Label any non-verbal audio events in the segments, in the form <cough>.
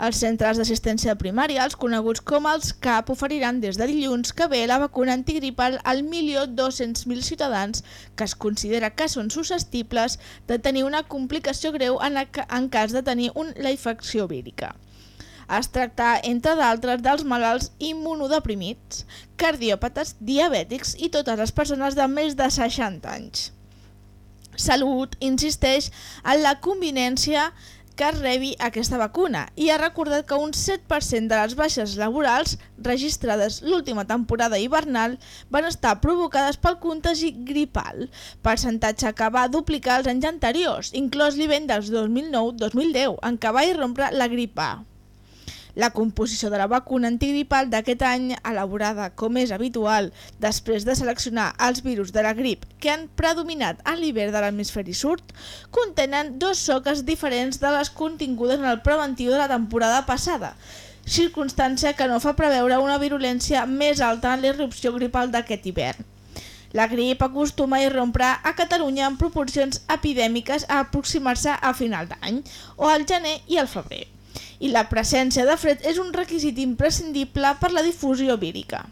Els centres d'assistència primària, els coneguts com els CAP, oferiran des de dilluns que ve la vacuna antigripal al 1.200.000 ciutadans que es considera que són susceptibles de tenir una complicació greu en, en cas de tenir un, la infecció vírica. Es tracta, entre d'altres, dels malalts immunodeprimits, cardiòpates, diabètics i totes les persones de més de 60 anys. Salut insisteix en la conveniència que rebi aquesta vacuna i ha recordat que un 7% de les baixes laborals registrades l'última temporada hivernal van estar provocades pel contagi gripal, percentatge que va duplicar els anys anteriors, inclòs l'hivern dels 2009-2010, en què va irrompre la gripa. La composició de la vacuna antigripal d'aquest any, elaborada com és habitual després de seleccionar els virus de la grip que han predominat a l'hivern de l'hemisferi sud, contenen dos soques diferents de les contingudes en el preventiu de la temporada passada, circumstància que no fa preveure una virulència més alta en l'irrupció gripal d'aquest hivern. La grip acostuma a irrompre a Catalunya en proporcions epidèmiques a aproximar-se a final d'any, o al gener i al febrer i la presència de fred és un requisit imprescindible per la difusió vírica.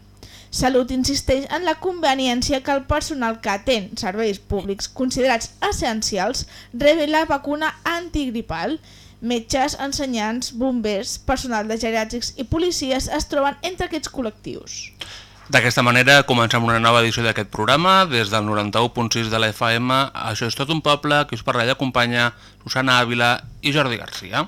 Salut insisteix en la conveniència que el personal que atén serveis públics considerats essencials rebi la vacuna antigripal. Metges, ensenyants, bombers, personal de geriàtrics i policies es troben entre aquests col·lectius. D'aquesta manera comencem una nova edició d'aquest programa des del 91.6 de la FM. Això és tot un poble, que us parla i acompanya Susana Ávila i Jordi Garcia.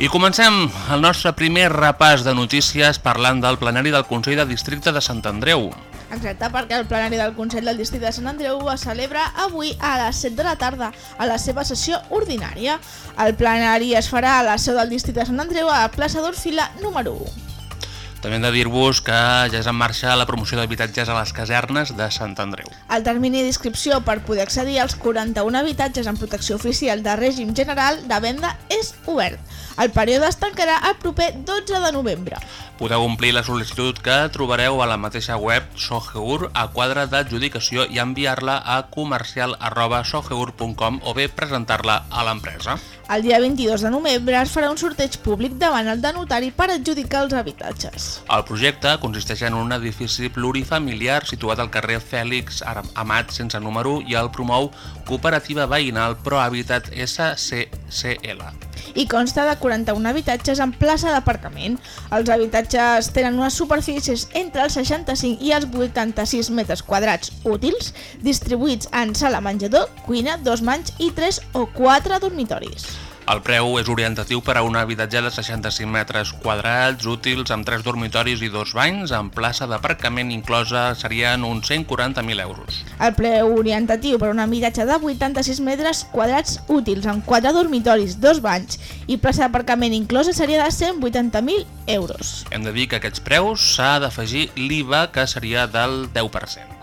I comencem el nostre primer repàs de notícies parlant del plenari del Consell de Districte de Sant Andreu. Exacte, perquè el plenari del Consell del Districte de Sant Andreu es celebra avui a les 7 de la tarda a la seva sessió ordinària. El plenari es farà a la seu del Districte de Sant Andreu a la plaça d'Orfila número 1. També hem de dir-vos que ja és en marxa la promoció d'habitatges a les casernes de Sant Andreu. El termini d'inscripció per poder accedir als 41 habitatges en protecció oficial de règim general de venda és obert. El període es tancarà el proper 12 de novembre. Podeu omplir la sol·licitud que trobareu a la mateixa web Soheur a quadre d'adjudicació i enviar-la a comercial arroba o bé presentar-la a l'empresa. El dia 22 de novembre es farà un sorteig públic davant el de notari per adjudicar els habitatges. El projecte consisteix en un edifici plurifamiliar situat al carrer Fèlix Amat sense número i el promou Cooperativa Veïnal Prohabitat SCCL. I consta de 41 habitatges en plaça d'aparcament. Els habitatges tenen unes superfícies entre els 65 i els 86 metres quadrats útils, distribuïts en sala menjador, cuina, dos manys i 3 o 4 dormitoris. El preu és orientatiu per a un habitatge de 65 metres quadrats útils amb 3 dormitoris i dos banys, amb plaça d'aparcament inclosa serien uns 140.000 euros. El preu orientatiu per a un habitatge de 86 metres quadrats útils amb 4 dormitoris, dos banys i plaça d'aparcament inclosa seria de 180.000 euros. Hem de dir que aquests preus s'ha d'afegir l'IVA que seria del 10%.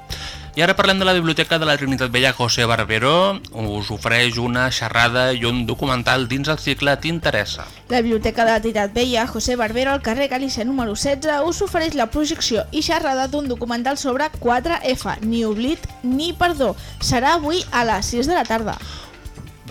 I ara parlem de la Biblioteca de la Trinitat Vella José Barbero. Us ofereix una xerrada i un documental dins el cicle T'interessa. La Biblioteca de la Trinitat Vella, José Barbero, al carrer Galícia número 16, us ofereix la projecció i xerrada d'un documental sobre 4F, ni oblit ni perdó. Serà avui a les 6 de la tarda.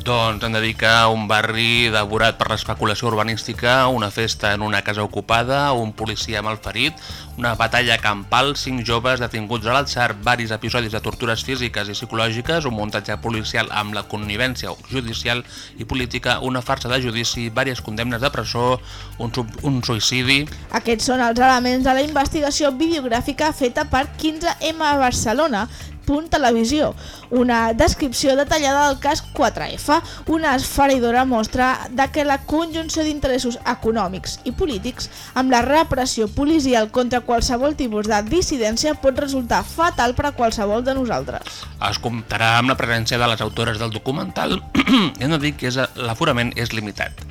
Doncs hem de dir que un barri devorat per l'especulació urbanística, una festa en una casa ocupada, un policia malferit, una batalla campal, cinc joves detinguts a l'atzar, varis episodis de tortures físiques i psicològiques, un muntatge policial amb la connivència judicial i política, una farsa de judici, vàries condemnes de presó, un, un suïcidi... Aquests són els elements de la investigació videogràfica feta per 15M Barcelona, Punt Televisió, una descripció detallada del cas 4F, una esfereïdora mostra de que la conjunció d'interessos econòmics i polítics amb la repressió policial contra qualsevol tipus de dissidència pot resultar fatal per a qualsevol de nosaltres. Es comptarà amb la presència de les autores del documental. <clears throat> Hem de dir que l'aforament és limitat.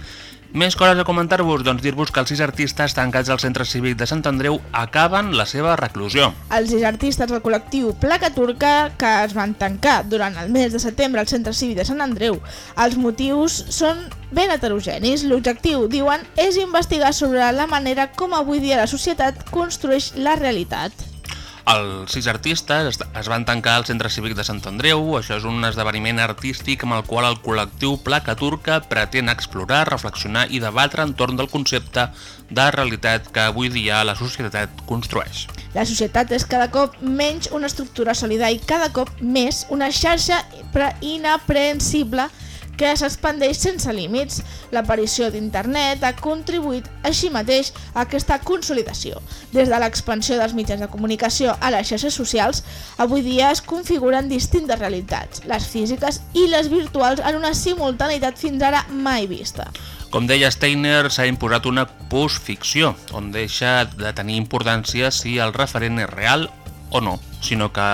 Més coses a comentar-vos, doncs dir-vos que els sis artistes tancats al Centre Cívic de Sant Andreu acaben la seva reclusió. Els sis artistes del col·lectiu Placa Turca que es van tancar durant el mes de setembre al Centre Cívic de Sant Andreu. Els motius són ben heterogenis. L'objectiu, diuen, és investigar sobre la manera com avui dia la societat construeix la realitat. Els sis artistes es- van tancar al Centre Cívic de Sant Andreu. Això és un esdeveniment artístic amb el qual el col·lectiu Placa Turca pretén explorar, reflexionar i debatre entorn del concepte de realitat que avui dia la societat construeix. La societat és cada cop menys una estructura sòlida i cada cop més una xarxa pre- inaprehensible que s'expandeix sense límits. L'aparició d'internet ha contribuït així mateix a aquesta consolidació. Des de l'expansió dels mitjans de comunicació a les xarxes socials, avui dia es configuren distintes realitats, les físiques i les virtuals en una simultaneïtat fins ara mai vista. Com deia Steiner, s'ha imposat una postficció, on deixa de tenir importància si el referent és real o no, sinó que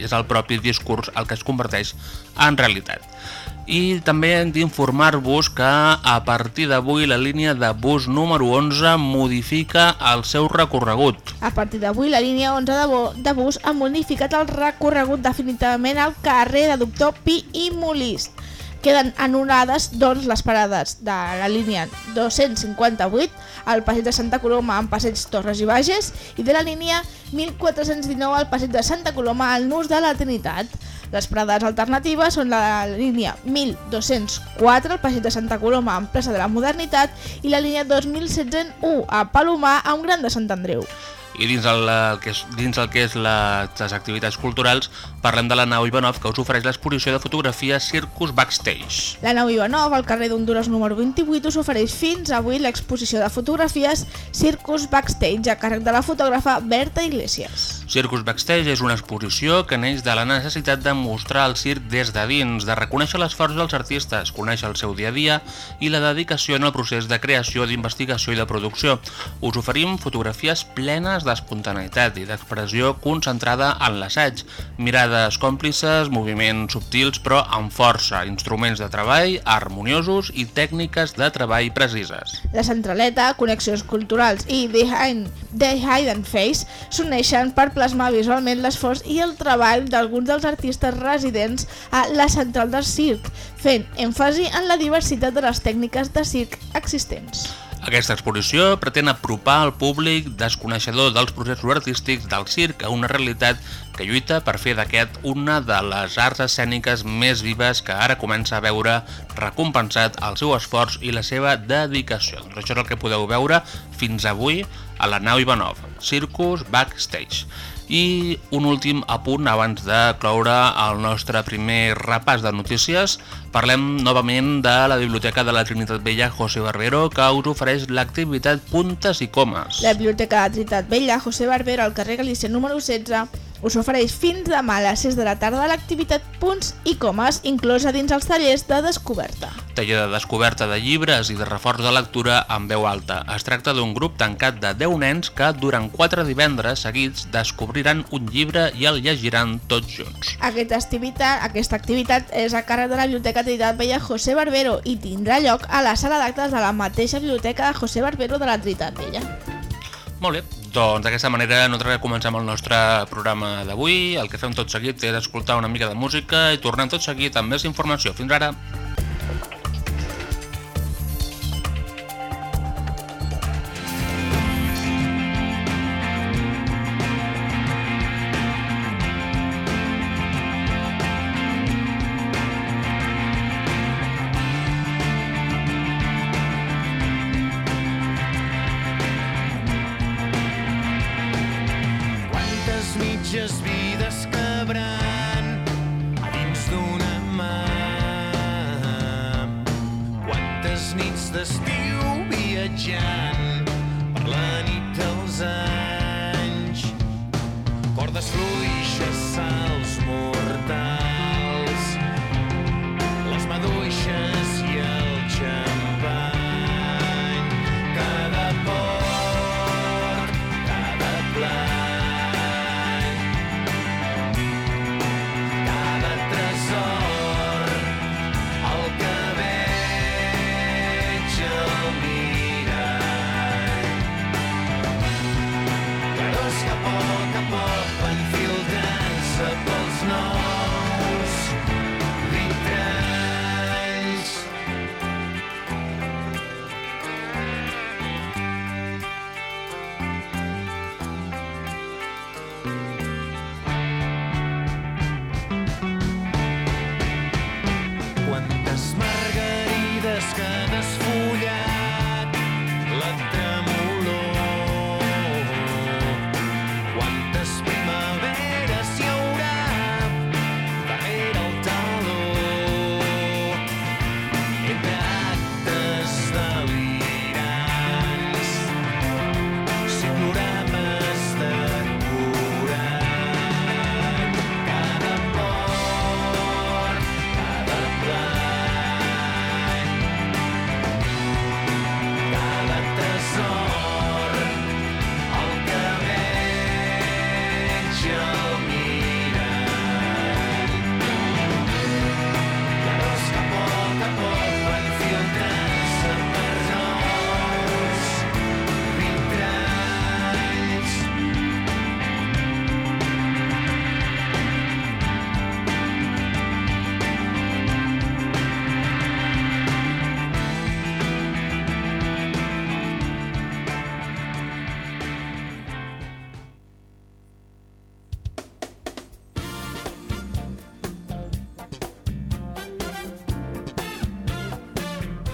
és el propi discurs el que es converteix en realitat. I també hem d'informar-vos que a partir d'avui la línia de bus número 11 modifica el seu recorregut. A partir d'avui, la línia 11 de, bo, de bus ha modificat el recorregut definitivament al carrer de Doctor Pi i Molist. Queden anul·lades doncs les parades de la línia 258 al passeig de Santa Coloma en passeig Torres i Bages i de la línia 1419 al passeig de Santa Coloma al nus de la Trinitat. Les parades alternatives són la línia 1204 al passeig de Santa Coloma en plaça de la Modernitat i la línia 2101 a Palomar a un gran de Sant Andreu. I dins el, el que és, dins el que és la, les activitats culturals, parlem de la nau Ivanov, que us ofereix l'exposició de fotografia Circus Backstage. La nau Ivanov, al carrer d'Honduras número 28, us ofereix fins avui l'exposició de fotografies Circus Backstage a càrrec de la fotògrafa Berta Iglesias. Circus Backstage és una exposició que neix de la necessitat de mostrar el circ des de dins, de reconèixer l'esforç dels artistes, conèixer el seu dia a dia i la dedicació en el procés de creació, d'investigació i de producció. Us oferim fotografies plenes d'espontaneïtat i d'expressió concentrada en l'assaig, mirades còmplices, moviments subtils però amb força, instruments de treball harmoniosos i tècniques de treball precises. La centraleta, connexions culturals i Behind the Hidden Face s'uneixen per plasmar visualment l'esforç i el treball d'alguns dels artistes residents a la central del circ, fent èmfasi en la diversitat de les tècniques de circ existents. Aquesta exposició pretén apropar al públic desconeixedor dels processos artístics del circ a una realitat que lluita per fer d'aquest una de les arts escèniques més vives que ara comença a veure recompensat el seu esforç i la seva dedicació. Doncs això és el que podeu veure fins avui a la nau Ivanov, Circus Backstage. I un últim apunt abans de cloure el nostre primer repàs de notícies. Parlem novament de la Biblioteca de la Trinitat Vella José Barbero que us ofereix l'activitat Puntes i Comes. La Biblioteca de Trinitat Vella, José Barbero, al carrer Galícia número 16, us ofereix fins demà a les 6 de la tarda l'activitat Punts i Comes, inclosa dins els tallers de descoberta. Taller de descoberta de llibres i de reforç de lectura amb veu alta. Es tracta d'un grup tancat de 10 nens que durant 4 divendres seguits descobriran un llibre i el llegiran tots junts. Aquesta activitat, aquesta activitat és a càrrec de la Biblioteca Trinitat Vella José Barbero i tindrà lloc a la sala d'actes de la mateixa Biblioteca de José Barbero de la Trinitat Vella. Molt bé, Doncs d'aquesta manera nosaltres comencem el nostre programa d'avui. El que fem tot seguit és escoltar una mica de música i tornem tot seguit amb més informació. Fins ara!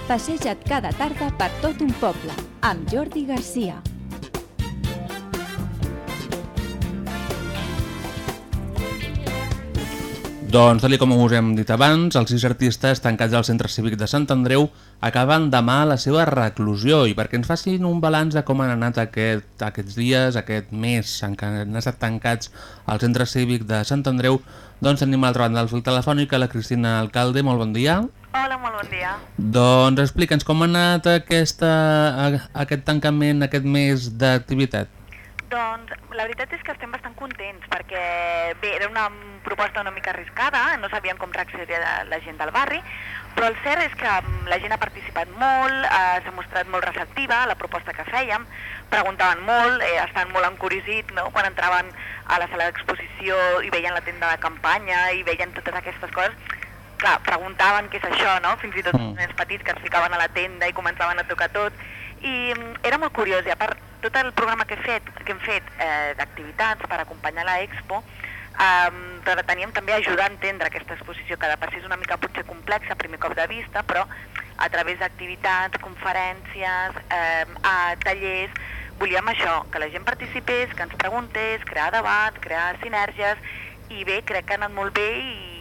Passeja't cada tarda per tot un poble, amb Jordi Garcia. Doncs, tal com us hem dit abans, els sis artistes tancats al Centre Cívic de Sant Andreu acaben demà la seva reclusió i perquè ens facin un balanç de com han anat aquest, aquests dies, aquest mes en què han estat tancats al Centre Cívic de Sant Andreu, doncs tenim a l'altra banda del fil telefònic la Cristina Alcalde. Molt bon dia. Hola, molt bon dia. Doncs explica'ns com ha anat aquesta, aquest tancament, aquest mes d'activitat. Doncs la veritat és que estem bastant contents perquè bé, era una proposta una mica arriscada, no sabíem com reaccionaria la, la gent del barri, però el cert és que mm, la gent ha participat molt, eh, s'ha mostrat molt receptiva a la proposta que fèiem, preguntaven molt, eh, estan molt encuriosits no? quan entraven a la sala d'exposició i veien la tenda de campanya i veien totes aquestes coses, clar, preguntaven què és això, no? Fins i tot Mm. els nens petits que es ficaven a la tenda i començaven a tocar tot. I mm, era molt curiós, i a part, tot el programa que, he fet, que hem fet eh, d'activitats per acompanyar la Expo, eh, preteníem també ajudar a entendre aquesta exposició, que de per si és una mica potser complexa a primer cop de vista, però a través d'activitats, conferències, eh, a tallers, volíem això, que la gent participés, que ens preguntés, crear debat, crear sinergies, i bé, crec que ha anat molt bé i,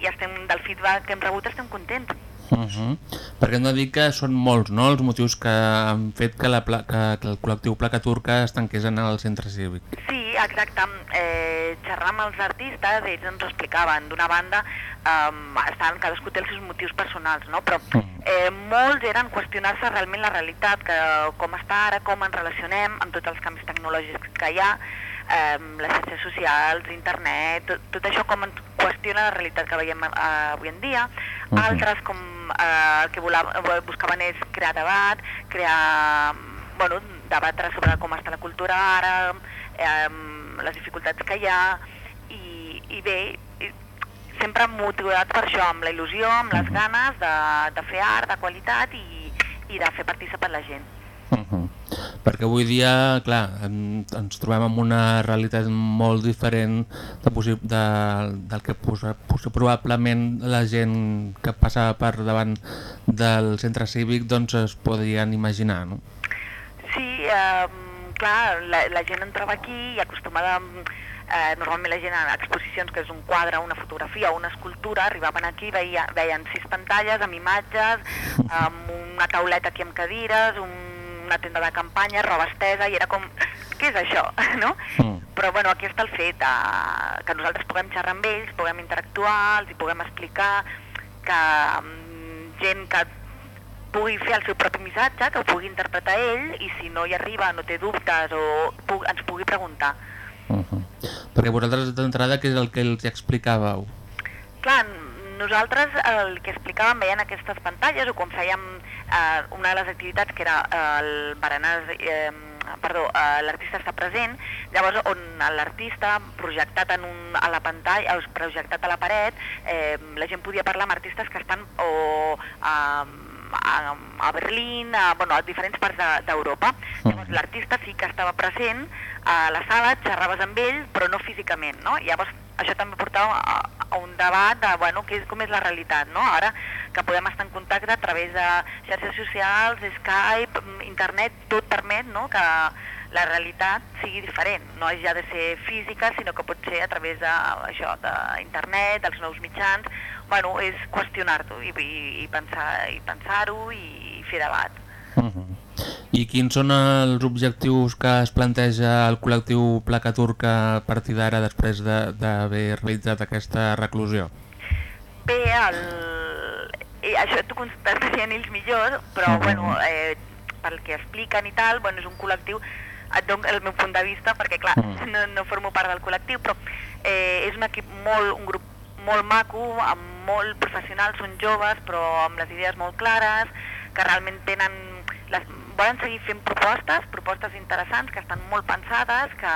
i estem, del feedback que hem rebut estem contents. Uh -huh. Perquè hem de dir que són molts no, els motius que han fet que, la que, que el col·lectiu Placa Turca es tanqués en el centre cívic. Sí, exacte. Eh, xerrar amb els artistes, ells ens explicaven. D'una banda, eh, estan, cadascú té els seus motius personals, no? però eh, molts eren qüestionar-se realment la realitat, que com està ara, com ens relacionem amb tots els canvis tecnològics que hi ha, eh, les xarxes socials, internet, tot, tot això com ens qüestiona la realitat que veiem eh, avui en dia. Altres com eh, el que volava, buscaven és crear debat, crear bueno, debatre sobre com està la cultura ara, eh, les dificultats que hi ha, i, i bé, i sempre motivats per això, amb la il·lusió, amb les ganes de, de fer art de qualitat i, i de fer participar la gent. Uh -huh. Perquè avui dia, clar, en- ens trobem amb una realitat molt diferent de de, del que posa, posa, probablement la gent que passa per davant del centre cívic doncs es podrien imaginar, no? Sí, eh, clar, la, la gent entrava aquí i acostumada... Eh, normalment la gent a exposicions, que és un quadre, una fotografia una escultura, arribaven aquí, veia, veien sis pantalles amb imatges, amb una tauleta aquí amb cadires, un, una tenda de campanya, roba estesa, i era com, què és això, <laughs> no? Mm. Però bueno, aquí està el fet, eh, que nosaltres puguem xerrar amb ells, puguem interactuar, els hi puguem explicar, que mm, gent que pugui fer el seu propi missatge, que ho pugui interpretar ell, i si no hi arriba, no té dubtes, o pu ens pugui preguntar. Uh -huh. Perquè vosaltres d'entrada què és el que els explicàveu? Clar, nosaltres el que explicàvem veient aquestes pantalles o quan fèiem eh, una de les activitats que era eh, el berenar, eh, perdó, eh, l'artista està present, llavors on l'artista projectat en un, a la pantalla, o projectat a la paret, eh, la gent podia parlar amb artistes que estan o a, a, a Berlín, a, bueno, a diferents parts de- d'Europa. De, Llavors l'artista sí que estava present a la sala, xerraves amb ell, però no físicament, no? Llavors això també portava a, a un debat de bueno, què és, com és la realitat, no? Ara que podem estar en contacte a través de xarxes socials, Skype, mm, internet, tot permet no? que la realitat sigui diferent. No hagi de ser física, sinó que pot ser a través de, això, d'internet, dels nous mitjans. Bueno, és qüestionar-t'ho i, i, i pensar i pensar-ho i fer debat. Uh -huh. I quins són els objectius que es planteja el col·lectiu Placa Turca a partir d'ara després de- d'haver realitzat aquesta reclusió? Bé, el... I això t'ho contestarien ells millor, però Mhm. bueno, eh, pel que expliquen i tal, bueno, és un col·lectiu, et dono el meu punt de vista, perquè clar, Mhm. <laughs> no, no formo part del col·lectiu, però eh, és un equip molt, un grup molt maco, amb molt professionals, són joves, però amb les idees molt clares, que realment tenen... Les, volen seguir fent propostes, propostes interessants, que estan molt pensades, que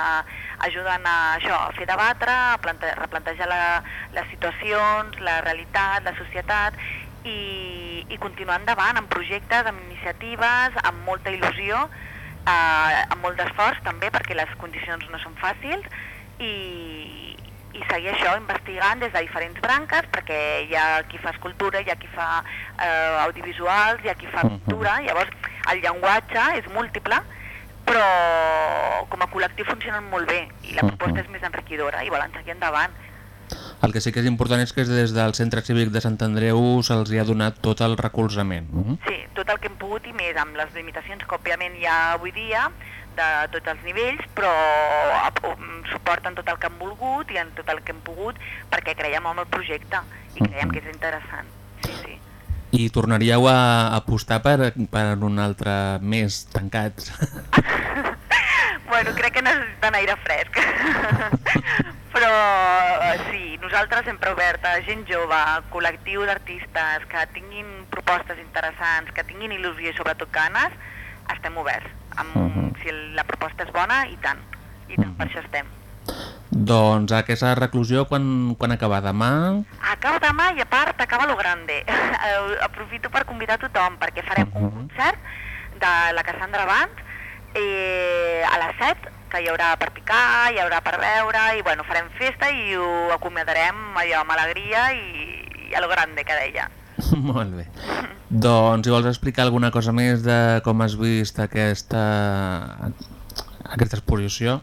ajuden a això, a fer debatre, a plante, replantejar la, les situacions, la realitat, la societat, i, i continuar endavant amb projectes, amb iniciatives, amb molta il·lusió, eh, amb molt d'esforç també, perquè les condicions no són fàcils, i, i seguir això investigant des de diferents branques, perquè hi ha qui fa escultura, hi ha qui fa eh, audiovisuals, hi ha qui fa Mhm. pintura, llavors el llenguatge és múltiple, però com a col·lectiu funcionen molt bé i la Mhm. proposta és més enriquidora i volen seguir endavant. El que sí que és important és que des del Centre Cívic de Sant Andreu se'ls hi ha donat tot el recolzament. Sí, tot el que hem pogut i més, amb les limitacions que òbviament hi ha avui dia, de tots els nivells, però um, suporten tot el que han volgut i en tot el que hem pogut perquè creiem en el projecte i creiem que és interessant. Sí, sí. I tornaríeu a apostar per, per un altre mes tancats. <laughs> Bueno, crec que necessiten aire fresc. <laughs> Però eh, sí, nosaltres sempre obert a gent jove, col·lectiu d'artistes que tinguin propostes interessants, que tinguin il·lusió i sobretot ganes, estem oberts. Amb, Mhm. Si la proposta és bona, i tant. I tant, per això estem. doncs aquesta reclusió quan, quan acaba? Demà? Acaba demà i a part acaba lo grande. <laughs> Eh, Aprofito per convidar tothom perquè farem un Mhm. concert de la Cassandra Band eh, a les 7 que hi haurà per picar, hi haurà per beure i bueno, farem festa i ho acomiadarem allò amb alegria i, i a lo grande que deia. <laughs> Molt bé. Doncs si vols explicar alguna cosa més de com has vist aquesta, aquesta exposició?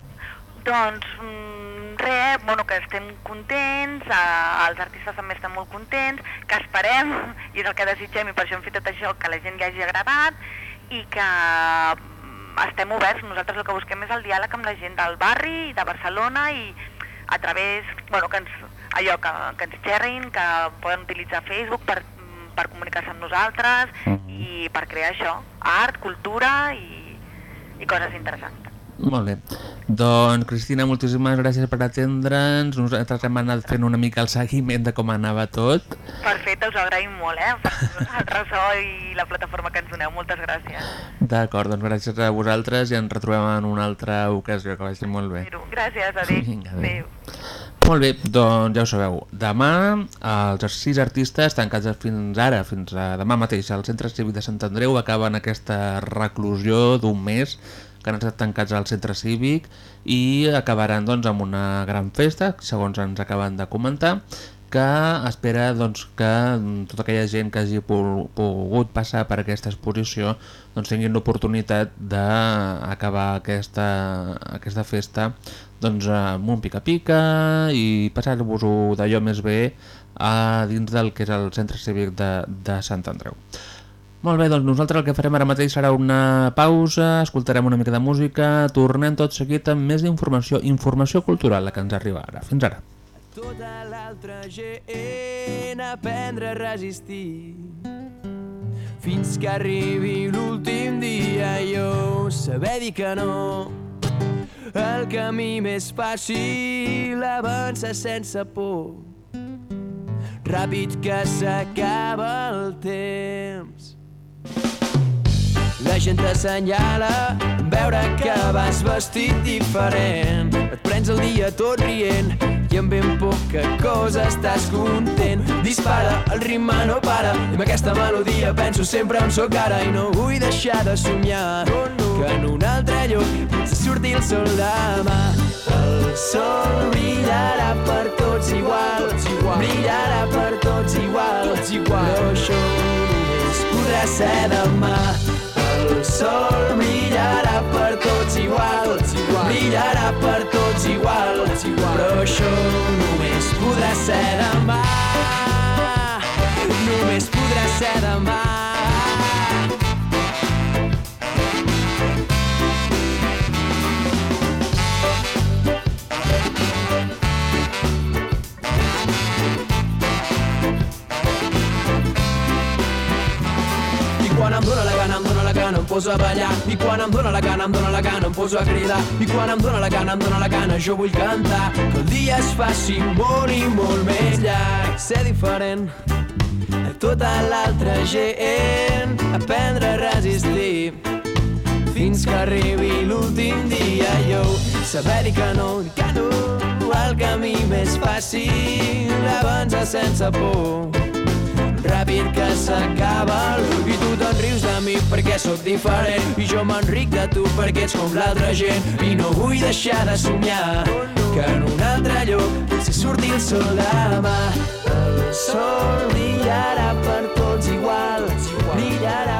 Doncs mm, res, bueno, que estem contents, eh, els artistes també estan molt contents, que esperem, <laughs> i és el que desitgem i per això hem fet tot això, que la gent li hagi agradat i que mm, estem oberts. Nosaltres el que busquem és el diàleg amb la gent del barri i de Barcelona i a través, bueno, que ens, allò, que, que ens xerrin, que poden utilitzar Facebook per, per comunicar-se amb nosaltres Mhm. i per crear això, art, cultura i, i coses interessants. Molt bé. Doncs, Cristina, moltíssimes gràcies per atendre'ns. Nosaltres hem anat fent una mica el seguiment de com anava tot. Perfecte, us agraïm molt, eh? El ressò i la plataforma que ens doneu. Moltes gràcies. D'acord, doncs gràcies a vosaltres i ens retrobem en una altra ocasió, que vagi molt bé. Gràcies, adéu. Vinga, adéu. adéu. Molt bé, doncs ja ho sabeu. Demà els sis artistes tancats fins ara, fins a demà mateix, al Centre Cívic de Sant Andreu acaben aquesta reclusió d'un mes que han estat tancats al centre cívic i acabaran doncs, amb una gran festa, segons ens acaben de comentar, que espera doncs, que tota aquella gent que hagi pogut passar per aquesta exposició doncs, tinguin l'oportunitat d'acabar aquesta, aquesta festa doncs, amb un pica-pica i passar-vos-ho d'allò més bé a dins del que és el centre cívic de, de Sant Andreu. Molt bé, doncs nosaltres el que farem ara mateix serà una pausa, escoltarem una mica de música, tornem tot seguit amb més informació, informació cultural, la que ens arriba ara. Fins ara. Tota l'altra gent aprendre a resistir fins que arribi l'últim dia jo saber dir que no el camí més fàcil avança sense por ràpid que s'acaba el temps la gent t'assenyala veure que vas vestit diferent. Et prens el dia tot rient i amb ben poca cosa estàs content. Dispara, el ritme no para i amb aquesta melodia penso sempre on sóc ara i no vull deixar de somiar que en un altre lloc potser surti el sol demà. El sol brillarà per tots igual, brillarà per tots igual, però això només podrà ser demà. Sol brillarà per tots igual, brillarà per tots igual, però això només podrà ser demà. Només podrà ser demà. Quan em dóna poso a ballar. I quan em dóna la gana, em dóna la gana, em poso a cridar. I quan em dóna la gana, em dóna la gana, jo vull cantar. Que el dia es faci molt i molt més llarg. Ser diferent a tota l'altra gent. Aprendre a resistir fins que arribi l'últim dia jo saber dir que no, dir que no el camí més fàcil avança sense por ràpid que s'acaba i tu te'n rius de mi perquè sóc diferent. I jo m'enric de tu perquè ets com l'altra gent. I no vull deixar de somiar que en un altre lloc potser surti el sol demà. El sol brillarà per tots igual brillarà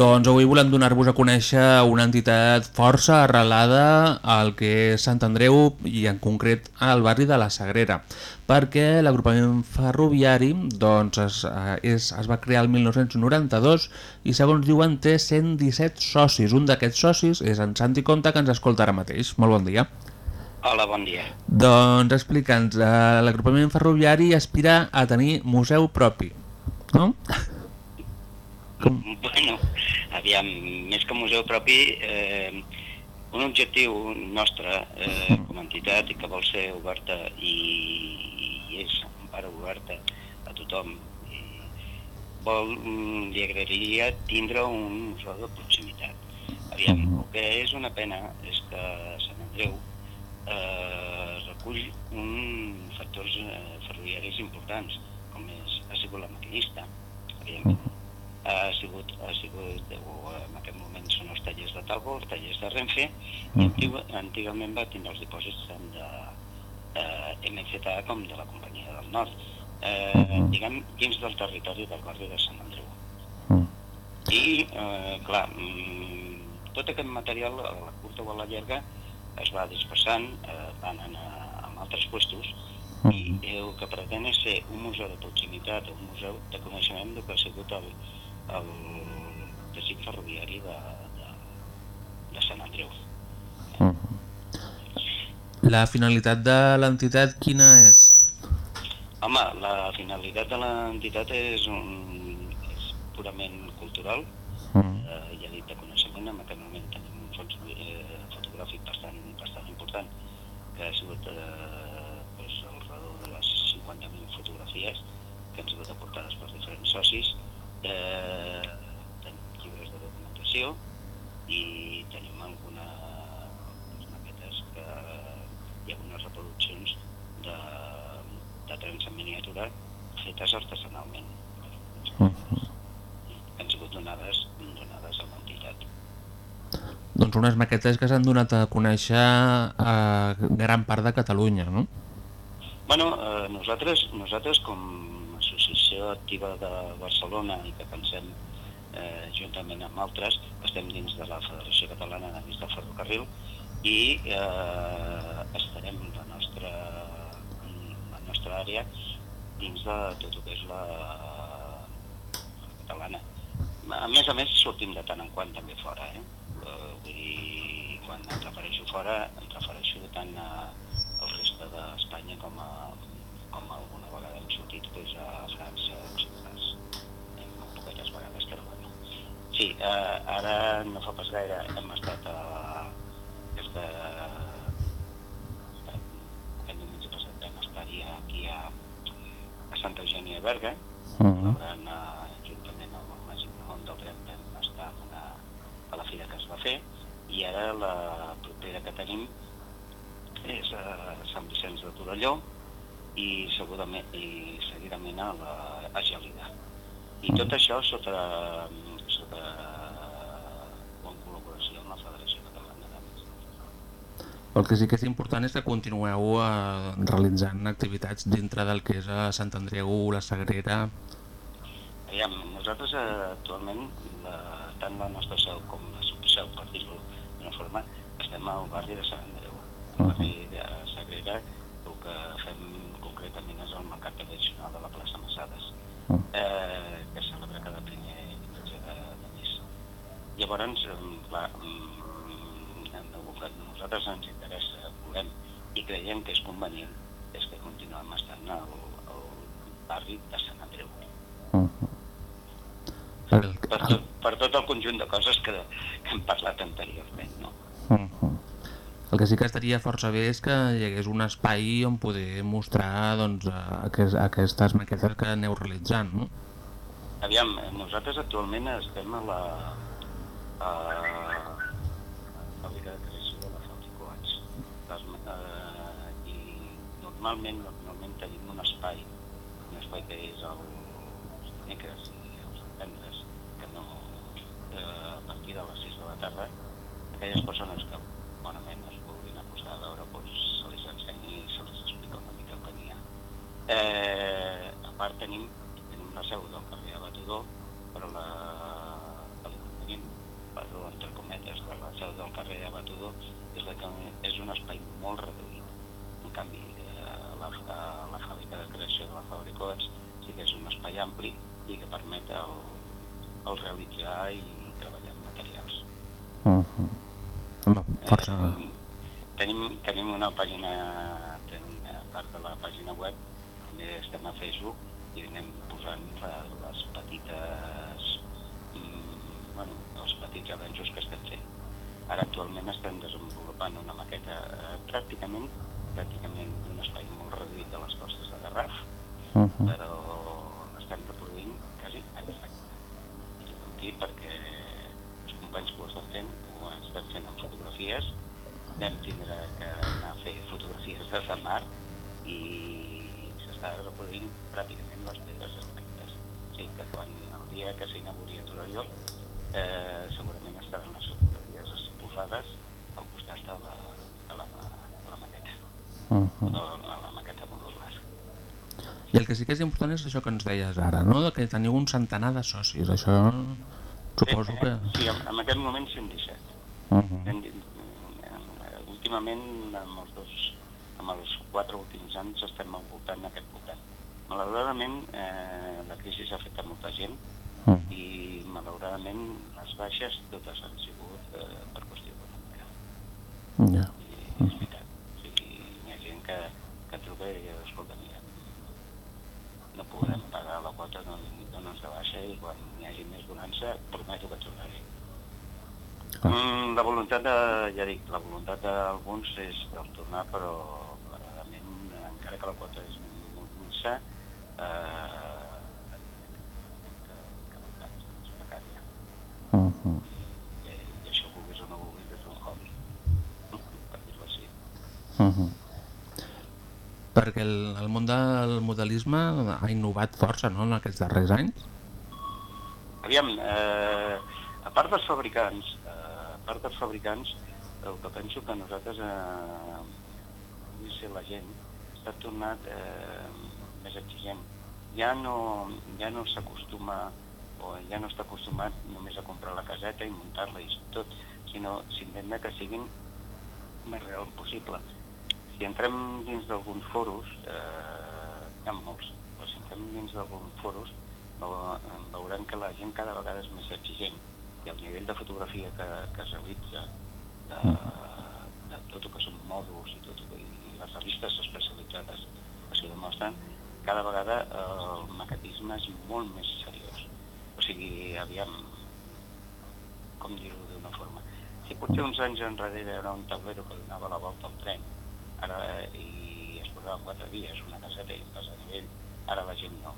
Doncs avui volem donar-vos a conèixer una entitat força arrelada al que és Sant Andreu i en concret al barri de la Sagrera perquè l'agrupament ferroviari doncs, es, eh, és, es va crear el 1992 i segons diuen té 117 socis. Un d'aquests socis és en Santi Conta que ens escolta ara mateix. Molt bon dia. Hola, bon dia. Doncs explica'ns, eh, l'agrupament ferroviari aspira a tenir museu propi, no? Com? Bueno, aviam, més que museu propi, eh, un objectiu nostre eh, com a entitat i que vol ser oberta i, i és encara oberta a tothom. I vol, mm, li agradaria tindre un museu de proximitat. Aviam, el que és una pena és que Sant Andreu eh, recull un factors eh, ferroviaris importants, com és, ha sigut la maquinista, aviam, ha sigut, ha sigut o en aquest moment són els tallers de Talgo, els tallers de Renfe, i antig antigament va tindre els dipòsits tant de eh, MZA com de la Companyia del Nord, eh, diguem, dins del territori del barri de Sant Andreu. I, eh, clar, mm, tot aquest material, a la curta o a la llarga, es va dispersant, eh, van anar a altres puestos, i el que pretén és ser un museu de proximitat, un museu de coneixement del que ha sigut el, el teixit ferroviari de, de, de Sant Andreu. La finalitat de l'entitat quina és? Home, la finalitat de l'entitat és, un, és purament cultural, eh, ja dit de coneixement, en aquest moment tenim un fons eh, fotogràfic bastant, bastant important, que ha sigut eh, pues, al redor de les 50.000 fotografies que han sigut aportades per diferents socis, eh, tenim llibres de documentació i tenim alguna, algunes maquetes que hi ha unes reproduccions de, de trens en miniatura fetes artesanalment que han sigut donades, donades a l'entitat. Doncs unes maquetes que s'han donat a conèixer a gran part de Catalunya, no? Bueno, eh, nosaltres, nosaltres com associació activa de Barcelona i que pensem eh, juntament amb altres, estem dins de la Federació Catalana de Dins del Ferrocarril i eh, estarem la nostra, la nostra àrea dins de tot el que és la, la catalana. A més a més, sortim de tant en quant també fora, eh? Eh, vull dir, quan em refereixo fora, em refereixo tant a, al resta d'Espanya com a, com alguna vegada hem sortit pues, a França, als Estats, eh, molt poquetes vegades, però bueno. Sí, eh, ara no fa pas gaire hem estat a aquesta... Aquest diumenge passat vam aquí a, a Santa Eugènia de Berga, celebrant eh, juntament amb el Màgic Món del Tren vam estar a, una, a la fira que es va fer. I ara la propera que tenim és a Sant Vicenç de Torelló i segurament i seguidament a la a Gelida. I tot això sota, sota en col·laboració amb la Federació Catalana de El que sí que és important és que continueu eh, realitzant activitats dintre del que és a Sant Andreu, la Sagrera... Aviam, nosaltres eh, actualment, la, tant la nostra seu com la subseu, per dir-ho d'una forma, estem al barri de Sant Andreu. El barri de Sagrera, el que fem concretament és el mercat tradicional de la plaça Massades, eh, que celebra cada primer diumenge de, de mes. Llavors, clar, el que nosaltres ens interessa, volem i creiem que és convenient, és que continuem estant al, al barri de Sant Andreu. Per el, per tot, per tot el conjunt de coses que, que hem parlat anteriorment, no? el que sí que estaria força bé és que hi hagués un espai on poder mostrar doncs, aquest, aquestes maquetes que aneu realitzant, no? Aviam, nosaltres actualment estem a la a la fàbrica de creació de la Fabricoats. Les, eh, I normalment, normalment tenim un espai, un espai que és el, els dimecres i els divendres, que no, eh, a partir de les 6 de la tarda, aquelles persones que bonament es vulguin acostar a veure, doncs se les ensenyi i se les explica una mica el que n'hi ha. Eh, a part tenim la seu del carrer Abatudor, però la, l'inconvenient, perdó, entre cometes, de la seu del carrer Abatudor és la que és un espai molt reduït. En canvi, eh, la, la fàbrica de creació de la Fabricots sí que és un espai ampli i que permet el, el realitzar i treballar amb materials. Home, força... Tenim, tenim una pàgina, tenim, part de la pàgina web, també estem a Facebook i anem posant les petites, mm, bueno, els petits avenços que estem fent. Ara actualment estem desenvolupant una maqueta eh, pràcticament, pràcticament d'un espai molt reduït de les costes de Garraf, però l'estem reproduint quasi exacte. I ho dic perquè els companys que ho estan fent, ho estan fent amb fotografies, vam tindre que anar a fer fotografies de la mar i s'està reproduint pràcticament les pedres aspectes. O sigui que quan el dia que s'inauguri a Torelló eh, segurament estaran les fotografies exposades al costat de la, de la, de la maqueta, la maqueta modular. I el que sí que és important és això que ens deies ara, no? Que teniu un centenar de socis, això suposo que... Sí, en, aquest moment 117. Uh -huh. Eh, últimament amb els dos amb els quatre últims anys estem al voltant d'aquest voltant. Malauradament, eh, la crisi ha fet a molta gent Mm. i malauradament les baixes totes han sigut eh, per qüestió econòmica. Ja. I és veritat. O sigui, hi ha gent que, que truca i diu, escolta, mira, no podrem pagar la quota d'un dones de baixa i quan hi hagi bonança prometo que tornaré. Clar. Mm, la voluntat de, ja dic, la voluntat d'alguns és el tornar, però malauradament, encara que la quota és molt minsa, eh, és precària. Uh I, I això, vulguis o no vulguis, és un hobby, <laughs> per dir-ho així. -huh. Perquè el, el món del modelisme ha innovat força no, en aquests darrers anys. Aviam, eh, a part dels fabricants, eh, a part dels fabricants, el que penso que nosaltres, eh, vull ser la gent, està tornat eh, més exigent. Ja no, ja no s'acostuma o ja no està acostumat només a comprar la caseta i muntar-la i tot, sinó s'intenta que siguin més real possible. Si entrem dins d'alguns foros, eh, hi ha molts, però si entrem dins d'alguns foros, veurem que la gent cada vegada és més exigent i el nivell de fotografia que, que es realitza de, de tot el que són mòduls i, tot, que- i les revistes especialitzades així ho demostren, cada vegada eh, el maquetisme és molt més seriós. O sigui, aviam, com dir-ho d'una forma. Si potser uns anys enrere era un tablero que donava la volta al tren ara, i es posava quatre dies una caseta i un pas a nivell, ara la gent no.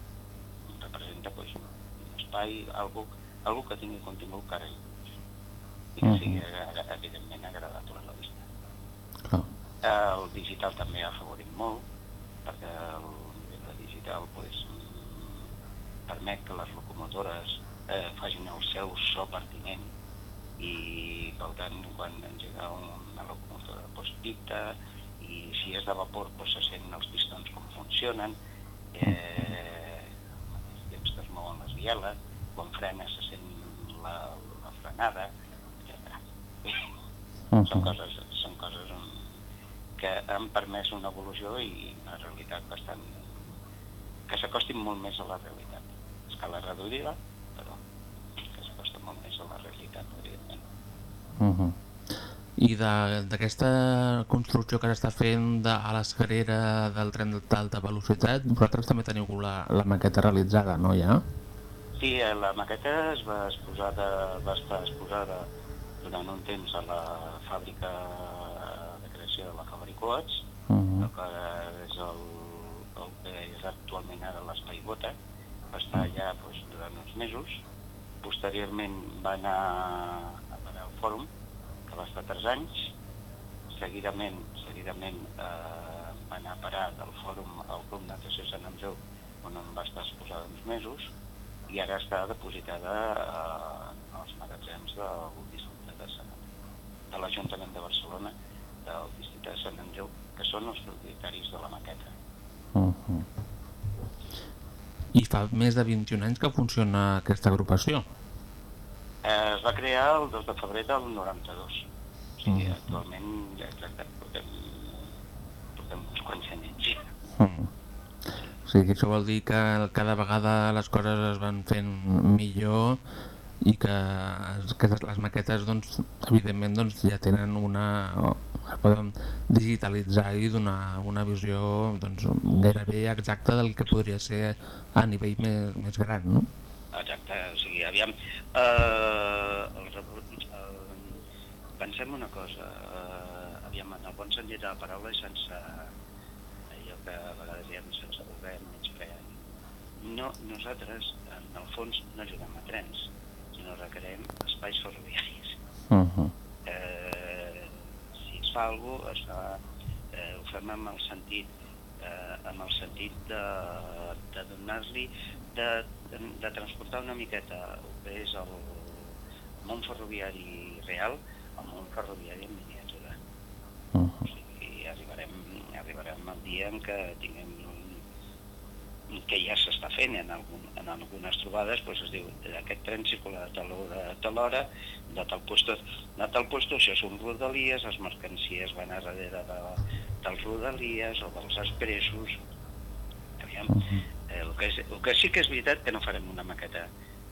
Representa pues, un espai, algo, algo que tingui contingut carrer i que Mhm. sigui, eh, evidentment, agradable a la vista. Clar. El digital també ha afavorit molt, perquè el nivell de digital pues, permet que les locomotores eh, facin el seu so pertinent i per tant quan engega una locomotora pues, dicta i si és de vapor pues, se sent els pistons com funcionen eh, que es mouen les bieles quan frena se sent la, la frenada etc. Uh Són coses, són coses que han permès una evolució i una realitat bastant... que s'acostin molt més a la realitat. Escala reduïda, però que s'acosta molt més a la realitat, evidentment. Uh -huh. I d'aquesta construcció que s'està fent de, a l'escarera del tren d'alta velocitat, vosaltres també teniu la, la maqueta realitzada, no, ja? Sí, eh, la maqueta es va, exposada, va estar exposada durant un temps a la fàbrica de creació de la Fabricoats, Uh el -huh. que és el, el que és actualment ara l'Espai Bota, va estar allà doncs, durant uns mesos. Posteriorment va anar a parar al fòrum, que va estar tres anys. Seguidament, seguidament eh, va anar a parar del fòrum al Club Natació Sant Andreu, on em va estar exposada uns mesos, i ara està depositada eh, als magatzems del districte de Sant Andreu, de l'Ajuntament de Barcelona, del districte de Sant Andreu, que són els propietaris de la maqueta. Uh -huh. I fa més de 21 anys que funciona aquesta agrupació. Eh, es va crear el 2 de febrer del 92. O sigui, Mm. actualment ja exacte, portem, portem uns quants anys. -huh. O sigui, això vol dir que cada vegada les coses es van fent millor i que, que les maquetes doncs, evidentment doncs, ja tenen una es poden digitalitzar i donar una visió doncs, gairebé exacta del que podria ser a nivell més, més gran no? Exacte, o sigui, aviam, eh, el, revo- el, pensem una cosa, eh, aviam, en el bon sentit de la paraula i sense allò que a vegades diem sense voler menysprear. No, nosaltres, en el fons, no juguem a trens, sinó recreem espais ferroviaris. Uh -huh. eh, si es fa alguna cosa, es fa, eh, ho fem amb el sentit, eh, amb el sentit de, de donar-li, de, de, de transportar una miqueta el que és el món ferroviari real al món ferroviari en miniatura. Uh O -huh. sigui, arribarem, arribarem al dia en què tinguem que ja s'està fent en, algun, en algunes trobades, doncs es diu aquest tren circula de tal hora a tal hora, de tal puesto, de tal puesto, això són rodalies, les mercancies van a darrere de, dels rodalies o dels expressos. Aviam, eh, el, que és, el que sí que és veritat que no farem una maqueta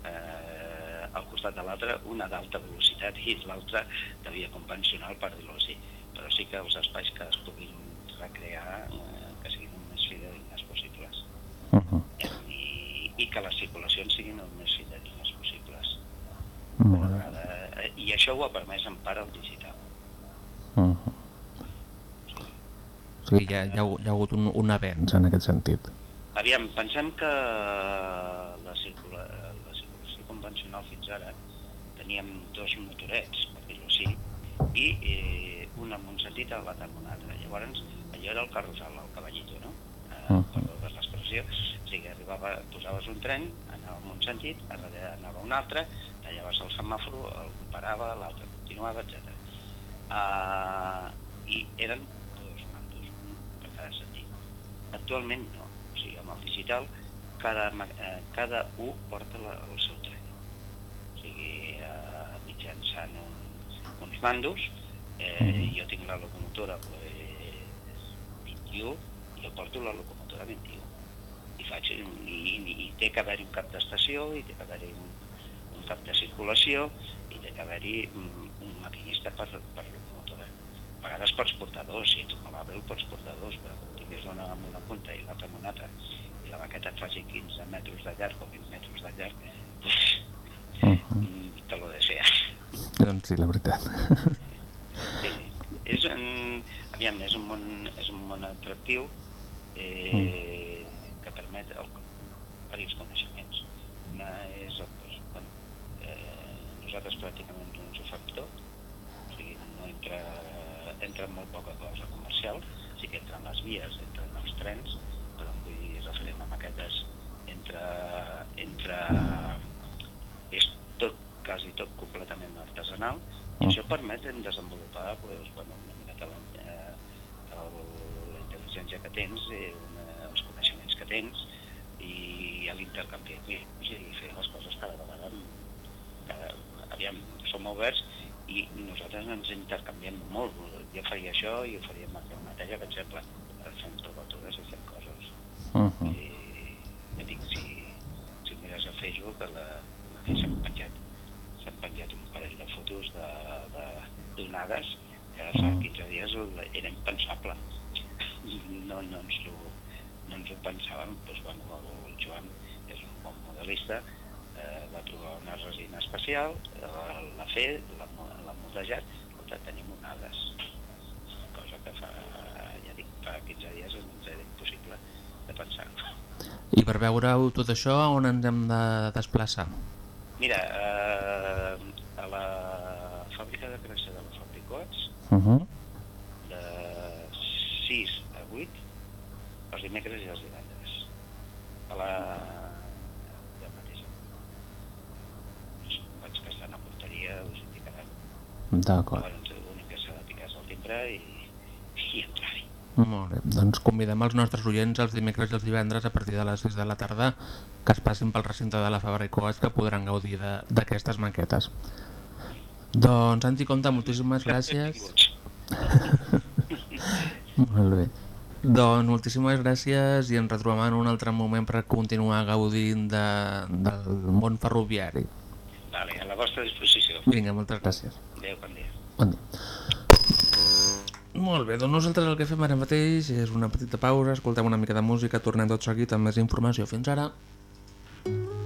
eh, al costat de l'altra, una d'alta velocitat i l'altra de via convencional, per dir-ho així. Però sí que els espais que es puguin recrear eh, que siguin el més fidedignes Uh i, i que les circulacions siguin el més fidedignes possibles. Molt bé. Eh, I això ho ha permès en part el digital. Uh O sigui, ja, ja, ha, hi ha hagut un, un avenç en aquest sentit. Aviam, pensem que la, circula, la circulació convencional fins ara teníem dos motorets, per dir-ho així, i eh, un en un sentit i l'altre en un altre. Llavors, allò era el carrusel, el cavallito, no? Eh, Mhm. Perdó per l'expressió. O sigui, arribava, posaves un tren, anava en un sentit, a darrere anava un altre, tallaves el semàforo, el parava, l'altre continuava, etc. Uh, I eren dos mandos, un per cada sentit. Actualment no. O sigui, amb el digital, cada, eh, cada un porta la, el seu tren. O sigui, eh, mitjançant un, uns mandos, eh, jo tinc la locomotora pues, 21, jo porto la locomotora 21. Faig, i, i, i té que haver-hi un cap d'estació, i té que haver-hi un, un cap de circulació, i té que haver-hi un, un maquinista per, per locomotora. A vegades pots portar dos, si bé el pots portar dos, però quan tinguis una amb una punta i l'altra amb una altra, i la maqueta et faci 15 metres de llarg o 20 metres de llarg, pues, mm, te lo deseas. Doncs sí, la veritat. Sí, és, un, aviam, és un món, és un món atractiu eh, que permet el, diversos coneixements. Una és, el, doncs, bueno, eh, nosaltres pràcticament ens ho fem tot, o sigui, no entra, entra molt poca cosa comercial, sí que entren les vies, entren els trens, però vull dir, referent a maquetes, entre, entre és tot, quasi tot completament artesanal, i això permet desenvolupar pues, bueno, una miqueta la, eh, la intel·ligència que tens, eh, els tens, i l'intercanvi aquí, i fer les coses cada vegada cada, aviam, som oberts i nosaltres ens intercanviem molt. Jo faria això i ho faria amb el matèria, per exemple, fem trobatures i fem coses. Uh -huh. I ja dic, si, si mires a Facebook, a la, que s'han penjat, s'han penjat un parell de fotos de, de donades que fa 15 dies era impensable. <laughs> No, no, ens, ho, ho pensàvem, doncs, bueno, el Joan és un bon modelista, eh, va trobar una resina especial, eh, l'ha fet, l'ha mo- l'ha moldejat, escolta, tenim onades, cosa que fa, ja dic, fa 15 dies ens era impossible de pensar. I per veure-ho tot això, on ens hem de desplaçar? Mira, eh, a la fàbrica de creació de la Fabricots, Uh -huh. de 6 a 8, els dimecres i els divendres. A la... ja mateix. Vaig que estan a porteria, us indicaran. D'acord. Llavors, l'únic que s'ha de picar és el timbre i, i entrar-hi. Molt bé, doncs convidem els nostres oients els dimecres i els divendres a partir de les 6 de la tarda que es passin pel recinte de la Fabra i Coats que podran gaudir d'aquestes maquetes. Doncs, Santi Comte, moltíssimes gràcies. <laughs> Molt bé. Doncs moltíssimes gràcies i ens retrobem en un altre moment per continuar gaudint de, del món ferroviari. Vale, a la vostra disposició. Vinga, moltes gràcies. Adéu, bon dia. Bon dia. Molt bé, doncs nosaltres el que fem ara mateix és una petita pausa, escoltem una mica de música, tornem tot seguit amb més informació. Fins ara. petita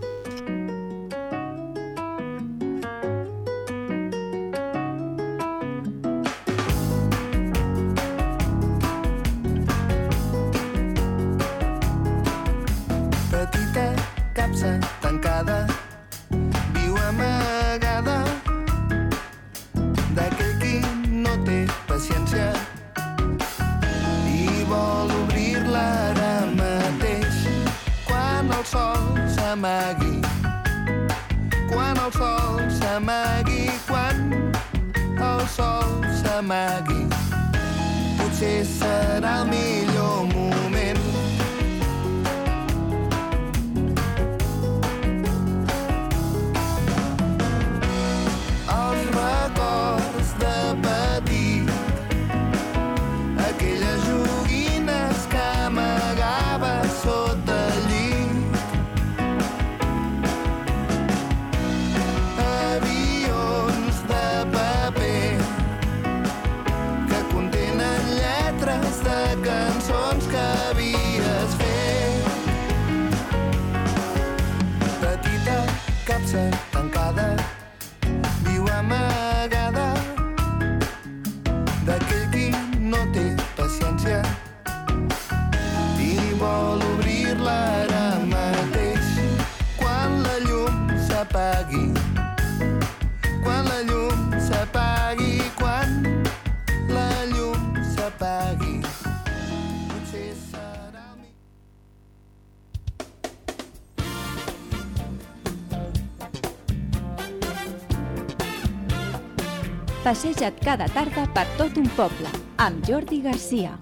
Passeja't cada tarda per tot un poble, amb Jordi Garcia.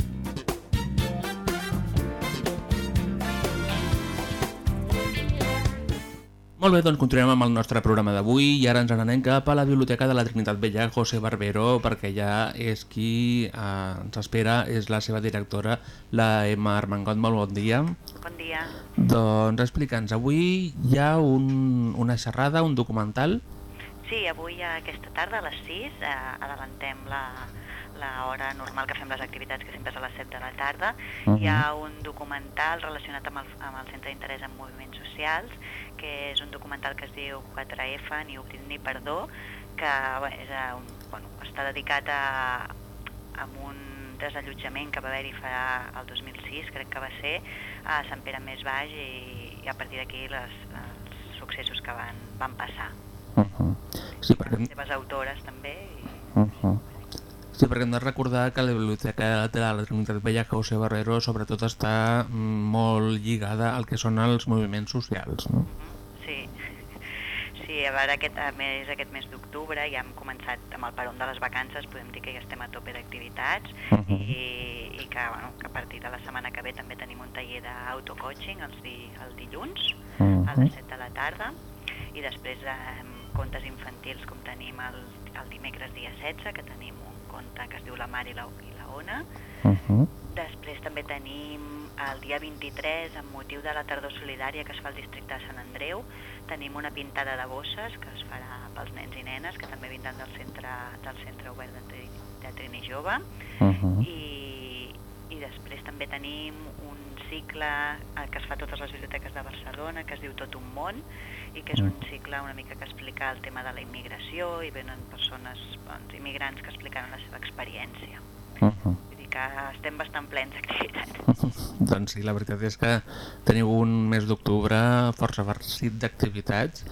Molt bé, doncs continuem amb el nostre programa d'avui i ara ens n'anem cap a la Biblioteca de la Trinitat Vella, José Barbero, perquè ja és qui eh, ens espera, és la seva directora, la Emma Armengot. Molt bon dia. Bon dia. Doncs explica'ns, avui hi ha un, una xerrada, un documental, Sí, avui a aquesta tarda a les 6 eh, adavantem la, la hora normal que fem les activitats, que sempre és a les 7 de la tarda. Mhm. Hi ha un documental relacionat amb el, amb el Centre d'Interès en Moviments Socials, que és un documental que es diu 4F, ni oblit ni perdó, que bé, és, eh, un, bueno, està dedicat a, a un desallotjament que va haver-hi fa el 2006, crec que va ser, a Sant Pere Més Baix i, i a partir d'aquí els successos que van, van passar. Uh -huh. Sí, perquè, Les seves autores també. I... uh -huh. sí, perquè hem de recordar que la Biblioteca de la Trinitat Vella José Barrero sobretot està molt lligada al que són els moviments socials. No? Sí. <laughs> Sí, a veure, aquest, a més, aquest mes d'octubre ja hem començat amb el peron de les vacances, podem dir que ja estem a tope d'activitats Uh -huh. i, i que, bueno, que a partir de la setmana que ve també tenim un taller d'autocoaching els di, el dilluns Uh a les 7 de la tarda i després eh, contes infantils com tenim el, el dimecres dia 16 que tenim un conte que es diu La Mar i la, i la Ona Uh -huh. Després també tenim el dia 23, amb motiu de la tardor solidària que es fa al districte de Sant Andreu, tenim una pintada de bosses que es farà pels nens i nenes, que també vindran del centre, del centre obert de, de Trini Jove. Uh -huh. I, I després també tenim un cicle eh, que es fa a totes les biblioteques de Barcelona, que es diu Tot un món, i que és un cicle una mica que explica el tema de la immigració, i venen persones, doncs, immigrants que explicaran la seva experiència. Uh -huh. Vull dir que estem bastant plens d'activitats. <laughs> Doncs sí, la veritat és que teniu un mes d'octubre força farcit d'activitats,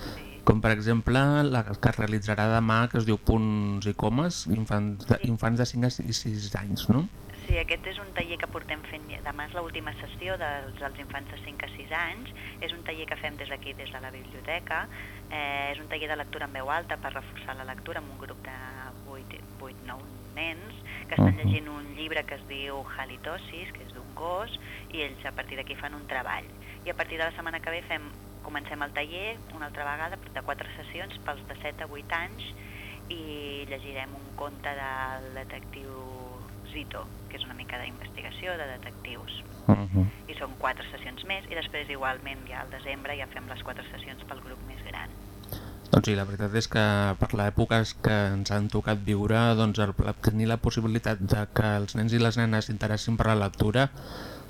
com per exemple la que es realitzarà demà, que es diu Punts i Comes, infants de, infants de 5 a 6 anys, no? Sí, aquest és un taller que portem fent, demà és l'última sessió dels, dels infants de 5 a 6 anys, és un taller que fem des d'aquí, des de la biblioteca, eh, és un taller de lectura en veu alta per reforçar la lectura amb un grup de 8-9 nens que estan llegint un llibre que es diu Halitosis, que és d'un gos, i ells a partir d'aquí fan un treball. I a partir de la setmana que ve fem, comencem el taller una altra vegada de quatre sessions pels de 7 a 8 anys i llegirem un conte del detectiu Zito, que és una mica d'investigació de detectius. Uh -huh. I són quatre sessions més i després igualment ja al desembre ja fem les quatre sessions pel grup més gran. Doncs sí, la veritat és que per l'època que ens han tocat viure, doncs el, tenir la possibilitat de que els nens i les nenes s'interessin per la lectura,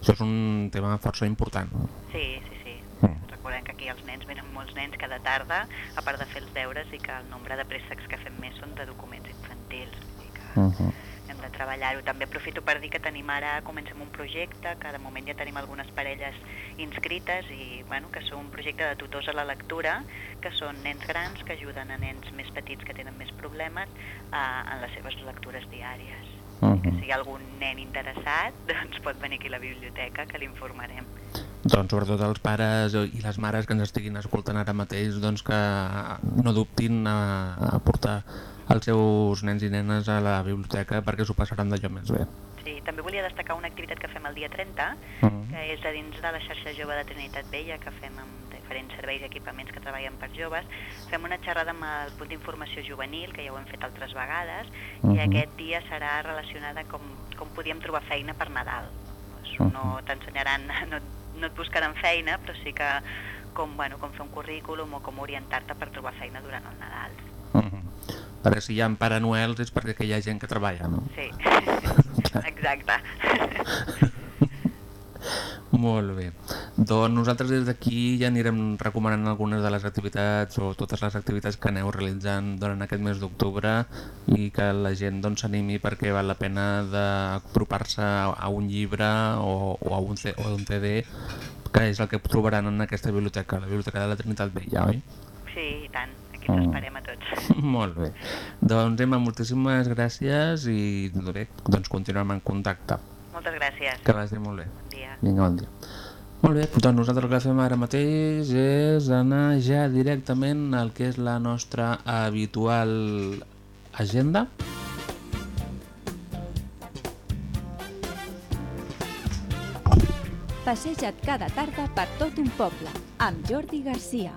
això és un tema força important. Sí, sí, sí. Mm. Recordem que aquí els nens venen molts nens cada tarda, a part de fer els deures i que el nombre de préssecs que fem més són de documents infantils. Que Uh -huh. Treballar-ho. També aprofito per dir que tenim ara, comencem un projecte, que de moment ja tenim algunes parelles inscrites i bueno, que són un projecte de tutors a la lectura, que són nens grans que ajuden a nens més petits que tenen més problemes a, en les seves lectures diàries. Uh Que -huh. si hi ha algun nen interessat, <laughs> doncs pot venir aquí a la biblioteca que l'informarem. Doncs sobretot els pares i les mares que ens estiguin escoltant ara mateix doncs que no dubtin a, a portar els seus nens i nenes a la biblioteca perquè s'ho passaran d'allò més bé. Sí, també volia destacar una activitat que fem el dia 30, Mhm. que és a dins de la xarxa jove de Trinitat Vella, que fem amb diferents serveis i equipaments que treballen per joves. Fem una xerrada amb el punt d'informació juvenil, que ja ho hem fet altres vegades, i Mhm. aquest dia serà relacionada com, com podíem trobar feina per Nadal. Mhm. No t'ensenyaran, <laughs> no, no et buscaran feina, però sí que com, bueno, com fer un currículum o com orientar-te per trobar feina durant el Nadal. Uh -huh. Perquè si hi ha Pare Noels és perquè hi ha gent que treballa, no? Sí, <laughs> exacte. Molt bé. Doncs nosaltres des d'aquí ja anirem recomanant algunes de les activitats o totes les activitats que aneu realitzant durant aquest mes d'octubre i que la gent doncs, s'animi perquè val la pena d'apropar-se a a un llibre o, o, a un, C- o a un CD que és el que trobaran en aquesta biblioteca, la Biblioteca de la Trinitat Vella, oi? Sí, i tant. Aquí Mm. ens esperem a tots. <laughs> Molt bé. Doncs Emma, moltíssimes gràcies i bé, doncs continuem en contacte. Moltes gràcies. Que vagi molt bé. Bon dia. Vinga, bon dia. Molt bé, doncs nosaltres el que fem ara mateix és anar ja directament al que és la nostra habitual agenda. Passeja't cada tarda per tot un poble, amb Jordi Garcia.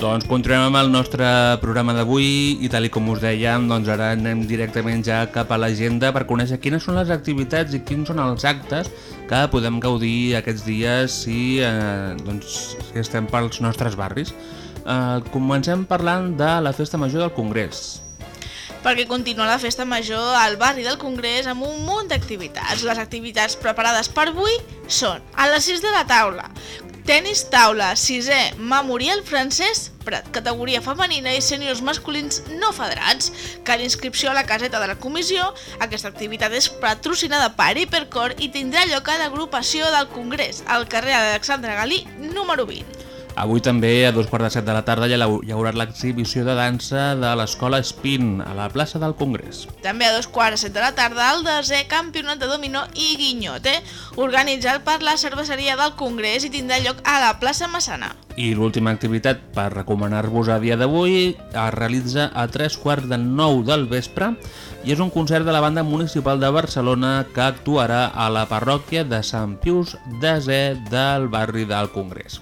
Doncs continuem amb el nostre programa d'avui i tal com us dèiem, doncs ara anem directament ja cap a l'agenda per conèixer quines són les activitats i quins són els actes que podem gaudir aquests dies si, eh, doncs, si estem pels nostres barris. Eh, comencem parlant de la Festa Major del Congrés. perquè continua la festa major al barri del Congrés amb un munt d'activitats. Les activitats preparades per avui són a les 6 de la taula, tenis taula, 6è, memorial francès, categoria femenina i sèniors masculins no federats. Cal inscripció a la caseta de la comissió. Aquesta activitat és patrocinada per Hipercor i tindrà lloc a l'agrupació del Congrés, al carrer Alexandre Galí, número 20. Avui també, a dos quarts de set de la tarda, hi ha- hi haurà l'exhibició de dansa de l'escola Spin a la plaça del Congrés. També a dos quarts de set de la tarda el desè campionat de dominó i guinyote, organitzat per la cerveseria del Congrés i tindrà lloc a la plaça Massana. I l'última activitat per recomanar-vos a dia d'avui es realitza a tres quarts de nou del vespre i és un concert de la banda municipal de Barcelona que actuarà a la parròquia de Sant Pius Desè del barri del Congrés.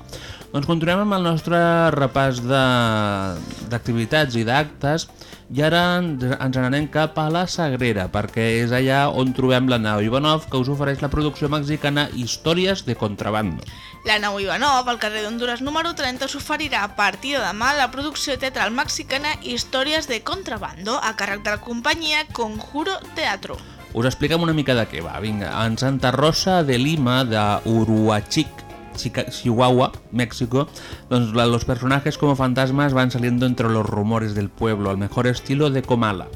Doncs continuem amb el nostre repàs de- d'activitats i d'actes i ara ens n'anem cap a la Sagrera perquè és allà on trobem la nau Ivanov que us ofereix la producció mexicana Històries de Contrabando. La nau Ivanov, al carrer d'Honduras número 30, s'oferirà a partir de demà la producció teatral mexicana Històries de Contrabando, a càrrec de la companyia Conjuro Teatro. Us expliquem una mica de què va. Vinga, en Santa Rosa de Lima, de Uruachic, Chihuahua, México, la- los personajes como fantasmas van saliendo entre los rumores del pueblo, al mejor estilo de Comala.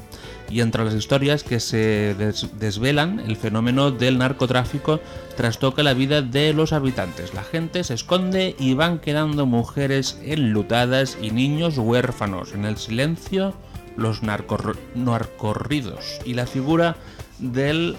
Y entre las historias que se des- desvelan, el fenómeno del narcotráfico trastoca la vida de los habitantes. La gente se esconde y van quedando mujeres enlutadas y niños huérfanos. En el silencio, los narcor- narcorridos y la figura del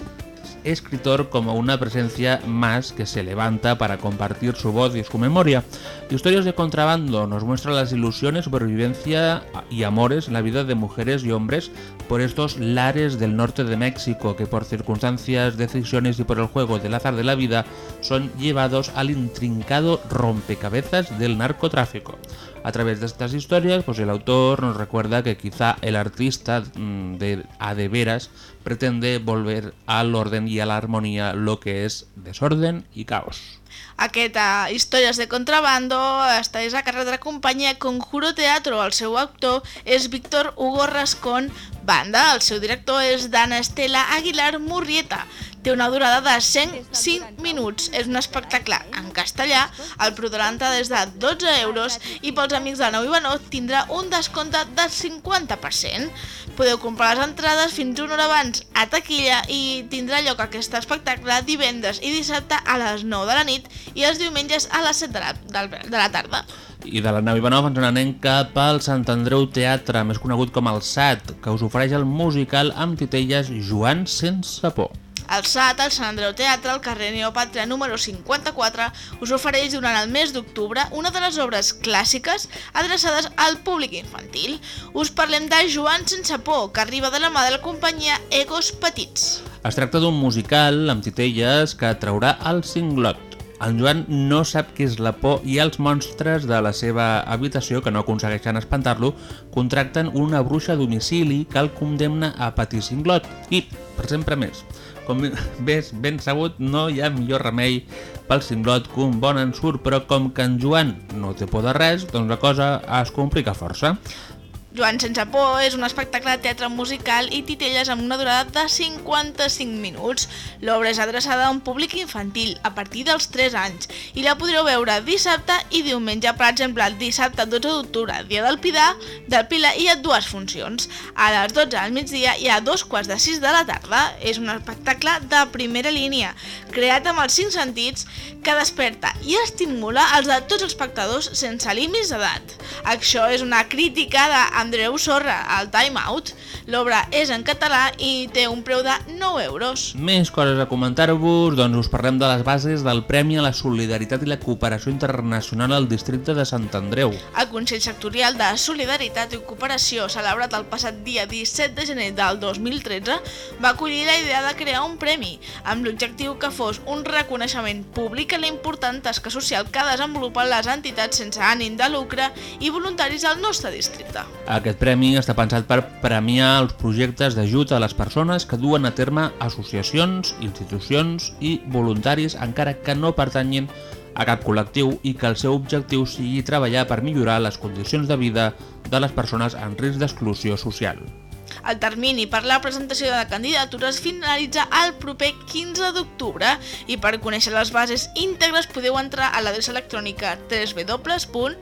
escritor como una presencia más que se levanta para compartir su voz y su memoria. Historias de contrabando nos muestra las ilusiones, supervivencia y amores en la vida de mujeres y hombres por estos lares del norte de México que por circunstancias, decisiones y por el juego del azar de la vida son llevados al intrincado rompecabezas del narcotráfico. A través de estas historias, pues el autor nos recuerda que quizá el artista mm, de a de veras pretende volver al orden y a la armonía lo que es desorden y caos. Aquesta Històries de Contrabando és a càrrec de la companyia Conjuro Teatro. El seu actor és Víctor Hugo Rascón Banda. El seu director és Dana Estela Aguilar Murrieta. Té una durada de 105 minuts. És un espectacle en castellà. El preu de l'entrada és de 12 euros i pels amics de Nou Ivanov tindrà un descompte del 50%. Podeu comprar les entrades fins una hora abans a taquilla i tindrà lloc aquest espectacle divendres i dissabte a les 9 de la nit i els diumenges a les 7 de la, de la tarda. I de la nau Ivanov ens n'anem cap al Sant Andreu Teatre, més conegut com el SAT, que us ofereix el musical amb titelles Joan sense por. El SAT, el Sant Andreu Teatre, al carrer Neopàtria número 54, us ofereix durant el mes d'octubre una de les obres clàssiques adreçades al públic infantil. Us parlem de Joan sense por, que arriba de la mà de la companyia Egos Petits. Es tracta d'un musical amb titelles que traurà el cinglot. En Joan no sap què és la por i els monstres de la seva habitació, que no aconsegueixen espantar-lo, contracten una bruixa a domicili que el condemna a patir cinglot i, per sempre més. Com ves ben sabut, no hi ha millor remei pel cinglot que un bon ensurt, però com que en Joan no té por de res, doncs la cosa es complica força. Joan sense por és un espectacle de teatre musical i titelles amb una durada de 55 minuts. L'obra és adreçada a un públic infantil a partir dels 3 anys i la podreu veure dissabte i diumenge, per exemple, el dissabte 12 d'octubre, dia del Pilar, del Pilar hi ha dues funcions. A les 12 al migdia i a dos quarts de 6 de la tarda. És un espectacle de primera línia, creat amb els 5 sentits que desperta i estimula els de tots els espectadors sense límits d'edat. Això és una crítica d'Andreu Sorra al Time Out. L'obra és en català i té un preu de 9 euros. Més coses a comentar-vos, doncs us parlem de les bases del Premi a la Solidaritat i la Cooperació Internacional al districte de Sant Andreu. El Consell Sectorial de Solidaritat i Cooperació, celebrat el passat dia 17 de gener del 2013, va acollir la idea de crear un premi, amb l'objectiu que fos un reconeixement públic a la important tasca social que desenvolupen les entitats sense ànim de lucre i voluntaris del nostre districte. Aquest premi està pensat per premiar els projectes d'ajut a les persones que duen a terme associacions, institucions i voluntaris encara que no pertanyin a cap col·lectiu i que el seu objectiu sigui treballar per millorar les condicions de vida de les persones en risc d'exclusió social. El termini per la presentació de candidatures finalitza el proper 15 d'octubre. I per conèixer les bases íntegres podeu entrar a l'adreça electrònica www.bsn.cat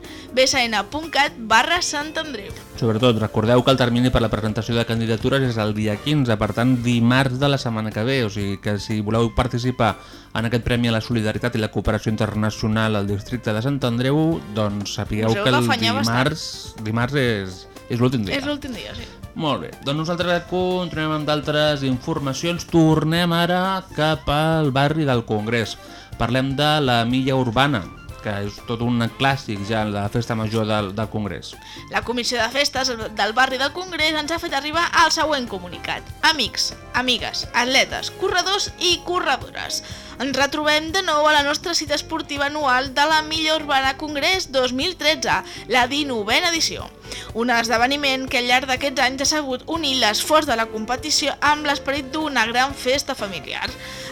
barra Sant Andreu. Sobretot, recordeu que el termini per la presentació de candidatures és el dia 15, per tant, dimarts de la setmana que ve, o sigui que si voleu participar en aquest Premi a la Solidaritat i la Cooperació Internacional al districte de Sant Andreu, doncs sapigueu Us que el dimarts, dimarts és, és l'últim dia. És l'últim dia, sí. Molt bé, doncs nosaltres continuem amb d'altres informacions. Tornem ara cap al barri del Congrés. Parlem de la milla urbana, que és tot un clàssic ja de la festa major del, del Congrés. La comissió de festes del barri del Congrés ens ha fet arribar el següent comunicat. Amics, amigues, atletes, corredors i corredores. Ens retrobem de nou a la nostra cita esportiva anual de la Milla Urbana Congrés 2013, la 19a edició. Un esdeveniment que al llarg d'aquests anys ha sabut unir l'esforç de la competició amb l'esperit d'una gran festa familiar.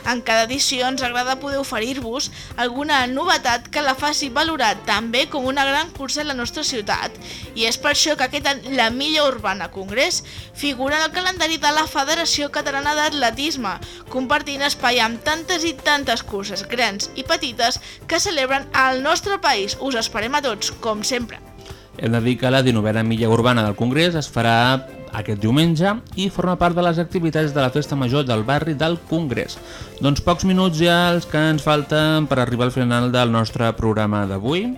En cada edició ens agrada poder oferir-vos alguna novetat que la faci valorar també com una gran cursa en la nostra ciutat. I és per això que aquest any la Milla Urbana Congrés figura en el calendari de la Federació Catalana d'Atletisme, compartint espai amb tantes i tantes curses grans i petites que celebren al nostre país. Us esperem a tots, com sempre. Hem de dir que la 19a milla urbana del Congrés es farà aquest diumenge i forma part de les activitats de la Festa Major del barri del Congrés. Doncs pocs minuts ja els que ens falten per arribar al final del nostre programa d'avui.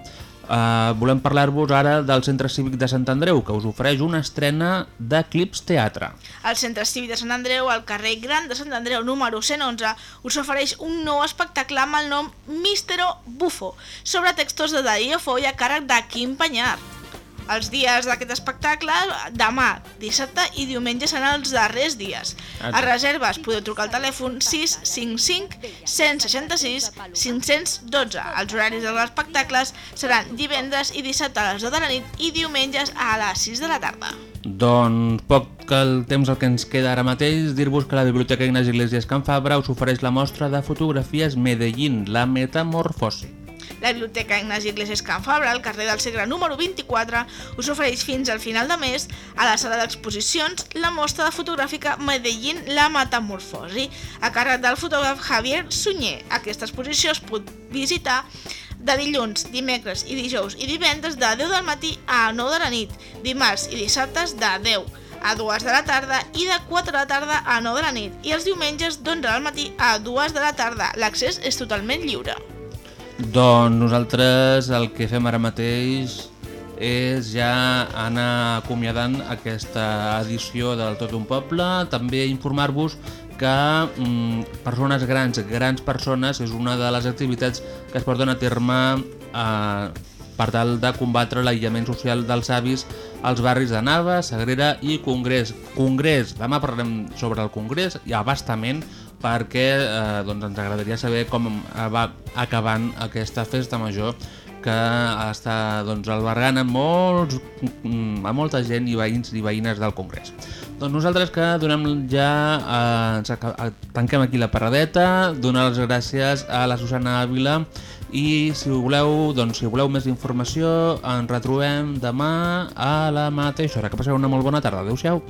Uh, volem parlar-vos ara del Centre Cívic de Sant Andreu, que us ofereix una estrena de Clips Teatre. El Centre Cívic de Sant Andreu, al carrer Gran de Sant Andreu, número 111, us ofereix un nou espectacle amb el nom Místero Bufo, sobre textos de Darío Foy a càrrec de Quim Panyar. Els dies d'aquest espectacle, demà, dissabte i diumenge seran els darrers dies. A reserves podeu trucar al telèfon 655 166 512. Els horaris dels espectacles seran divendres i dissabte a les 2 de la nit i diumenges a les 6 de la tarda. Doncs poc que el temps el que ens queda ara mateix, dir-vos que la Biblioteca Ignasi Iglesias Can Fabra us ofereix la mostra de fotografies Medellín, la metamorfosi. La Biblioteca Ignasi Iglesias Can Fabra, al carrer del Segre número 24, us ofereix fins al final de mes, a la sala d'exposicions, la mostra de fotogràfica Medellín, la metamorfosi, a càrrec del fotògraf Javier Sunyer. Aquesta exposició es pot visitar de dilluns, dimecres i dijous i divendres de 10 del matí a 9 de la nit, dimarts i dissabtes de 10 a 2 de la tarda i de 4 de la tarda a 9 de la nit i els diumenges d'11 del matí a 2 de la tarda. L'accés és totalment lliure. Doncs nosaltres el que fem ara mateix és ja anar acomiadant aquesta edició del Tot un Poble, també informar-vos que mm, persones grans, grans persones, és una de les activitats que es porten a terme eh, per tal de combatre l'aïllament social dels avis als barris de Nava, Sagrera i Congrés. Congrés, demà parlarem sobre el Congrés i abastament perquè eh, doncs ens agradaria saber com eh, va acabant aquesta festa major que està doncs, albergant a, molts, mm, a molta gent i veïns i veïnes del Congrés. Doncs nosaltres que donem ja, eh, ens eh, tanquem aquí la parradeta, donar les gràcies a la Susana Ávila i si voleu, doncs, si voleu més informació ens retrobem demà a la mateixa hora. Que passeu una molt bona tarda. Adéu-siau.